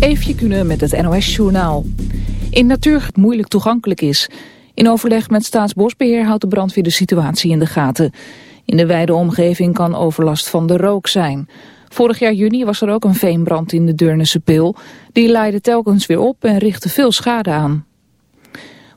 Eefje kunnen met het NOS-journaal. In natuur het moeilijk toegankelijk is. In overleg met Staatsbosbeheer houdt de brandweer de situatie in de gaten. In de wijde omgeving kan overlast van de rook zijn. Vorig jaar juni was er ook een veenbrand in de Deurnense Pil. Die leidde telkens weer op en richtte veel schade aan.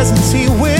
Presents he will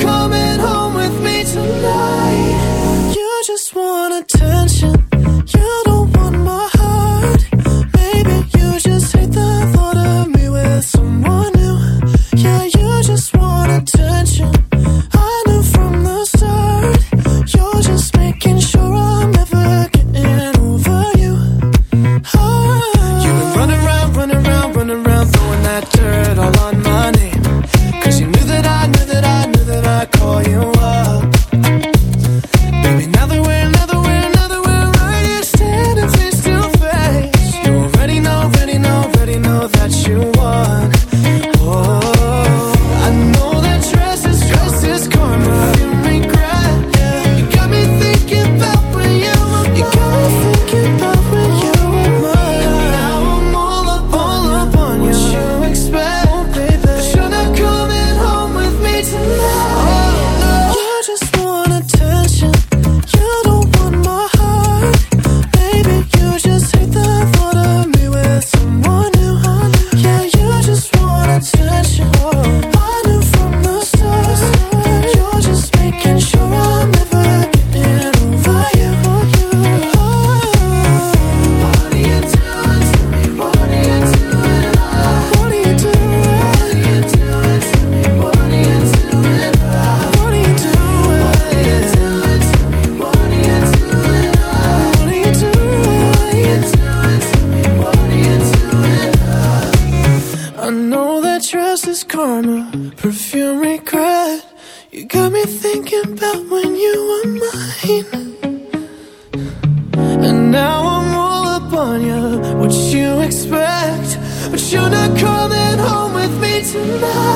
coming home with me tonight. You just want attention. Tonight.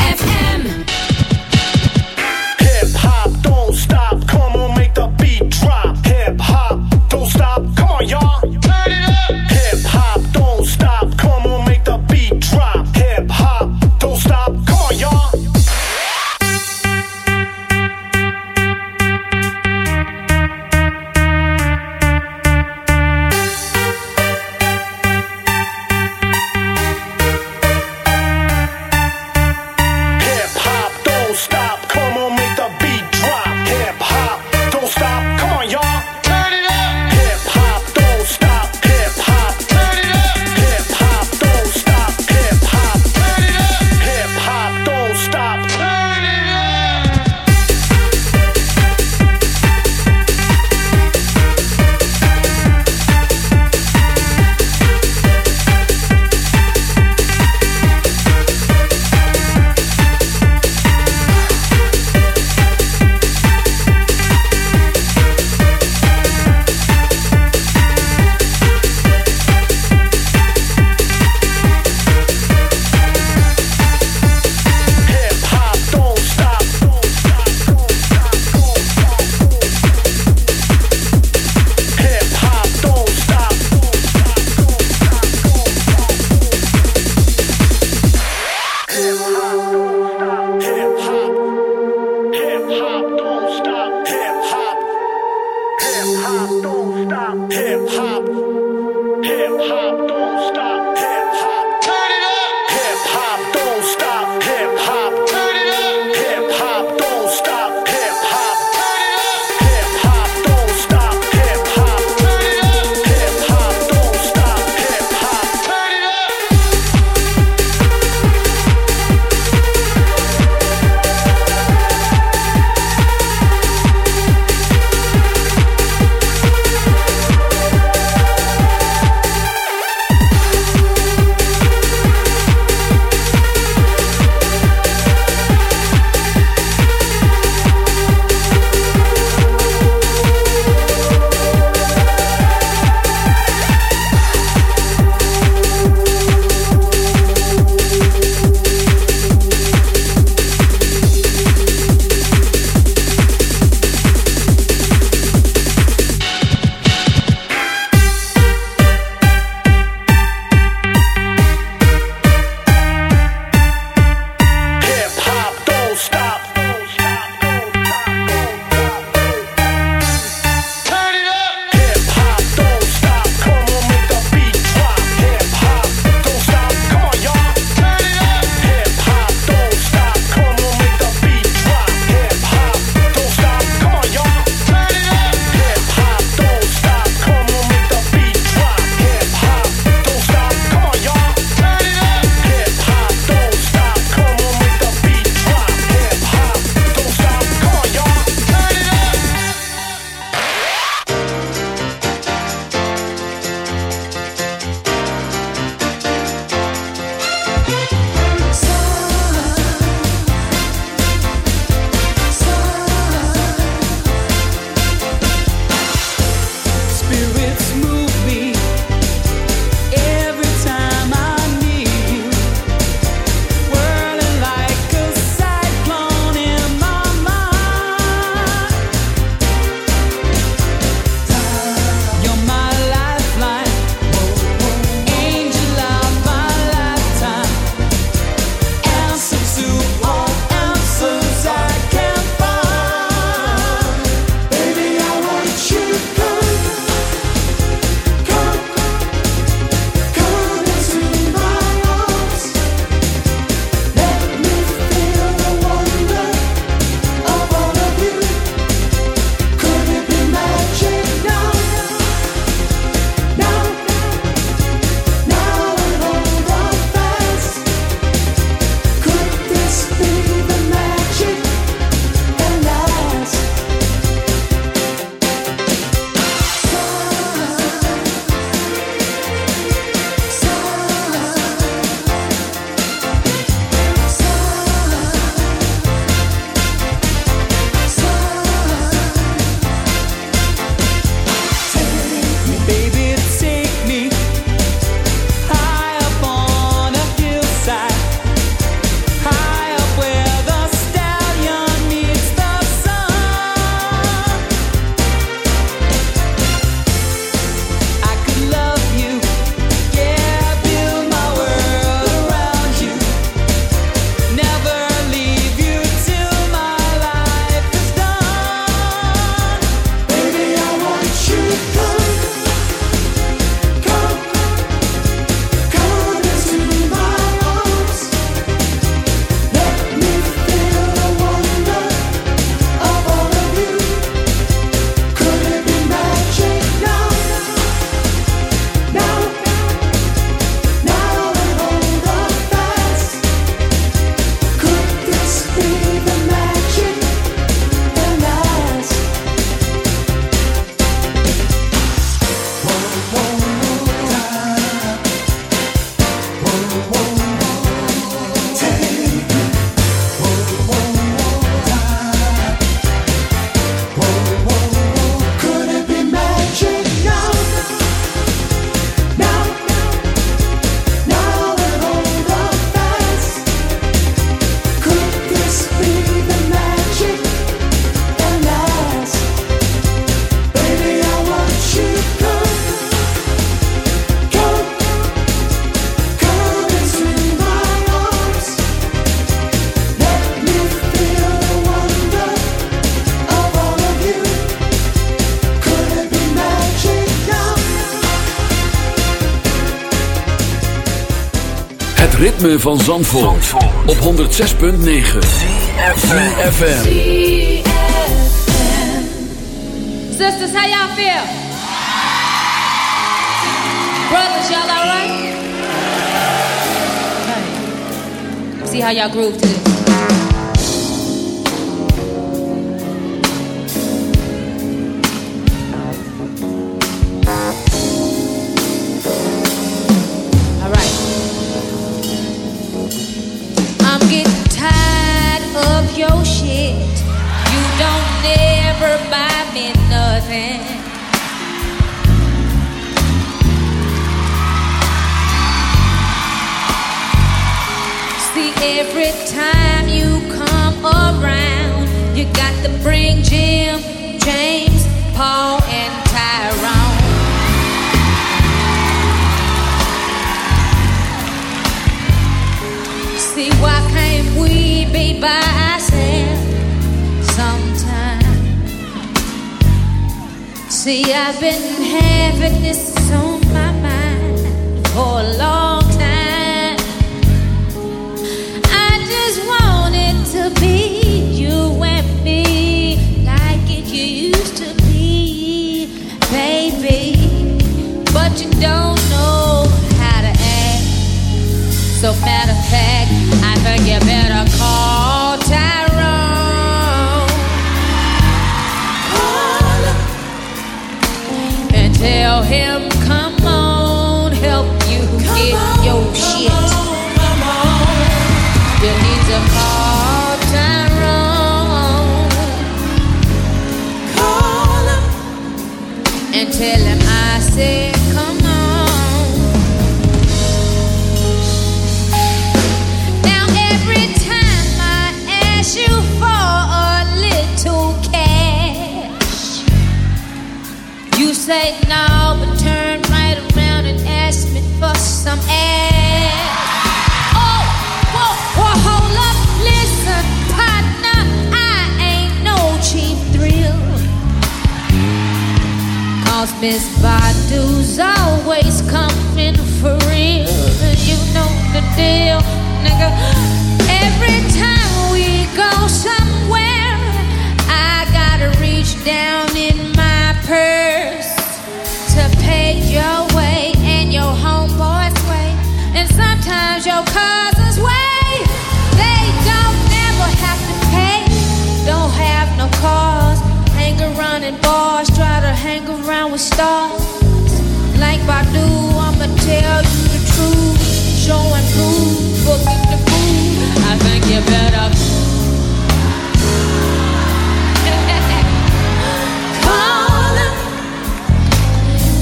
ritme van Zandvoort, Zandvoort. op 106.9 CFFM Sisters, how y'all feel? Brothers, y'all alright? Right. See how y'all groove to See, why can't we be by ourselves? See, I've been having this him, come on, help you come get on, your shit. On, come on. You need to help. Miss tell you the truth, show and prove, forget the fool. I think you better call him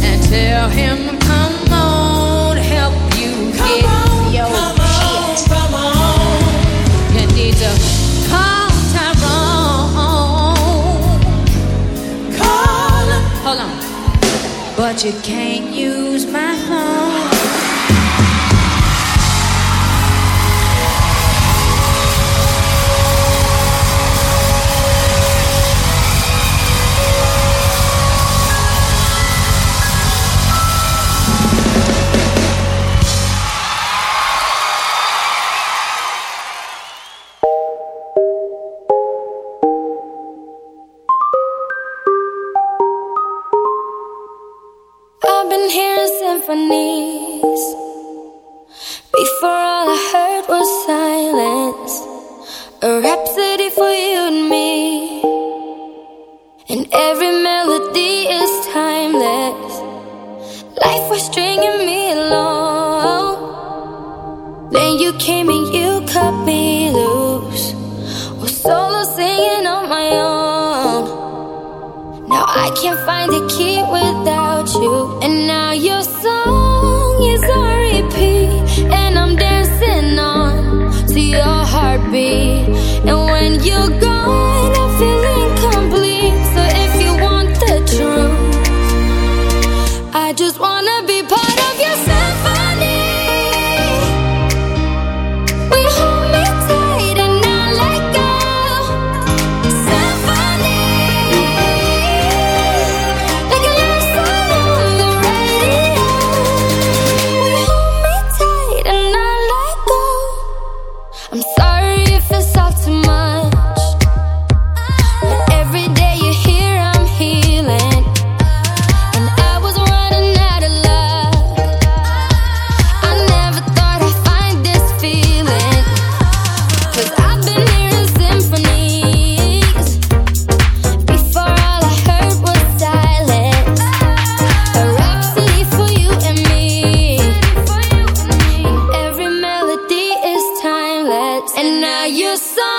and tell him come on, help you get your shit. You need to call Tyrone. Call him. Hold on, but you can't. your song.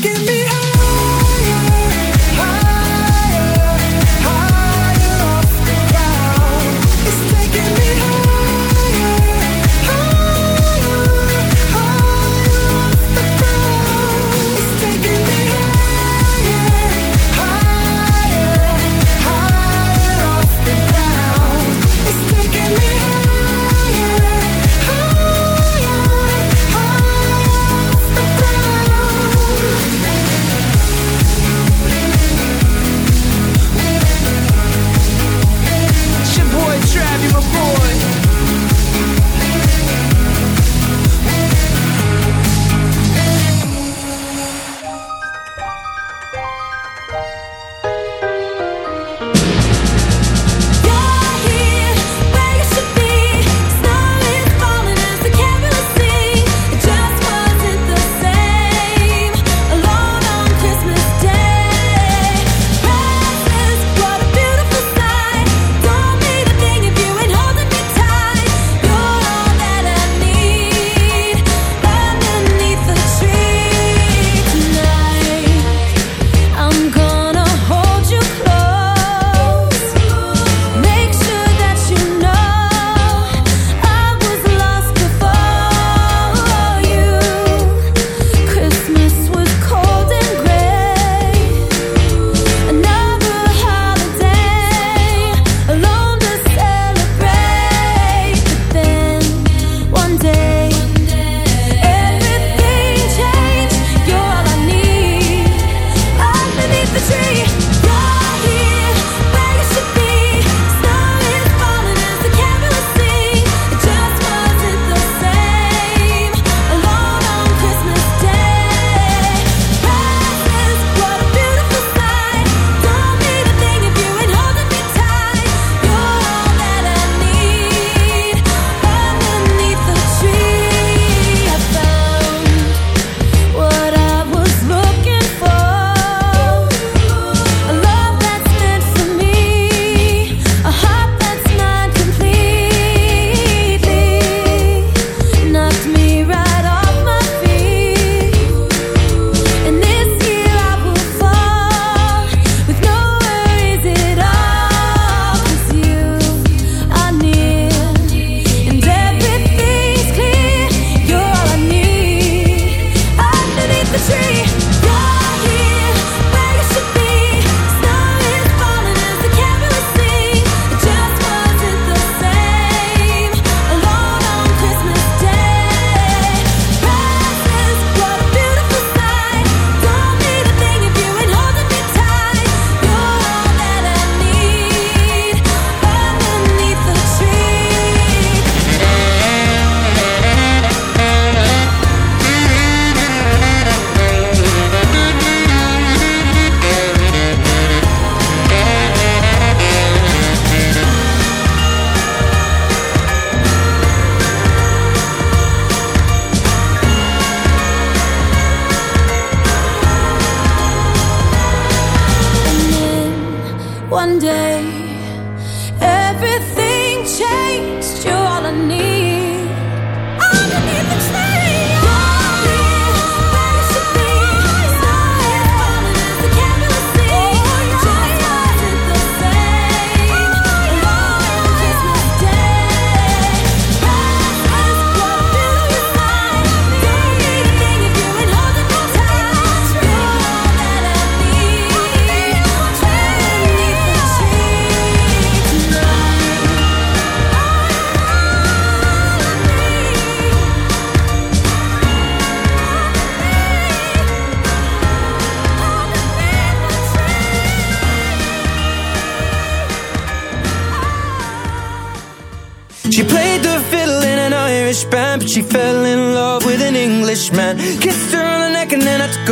Taking me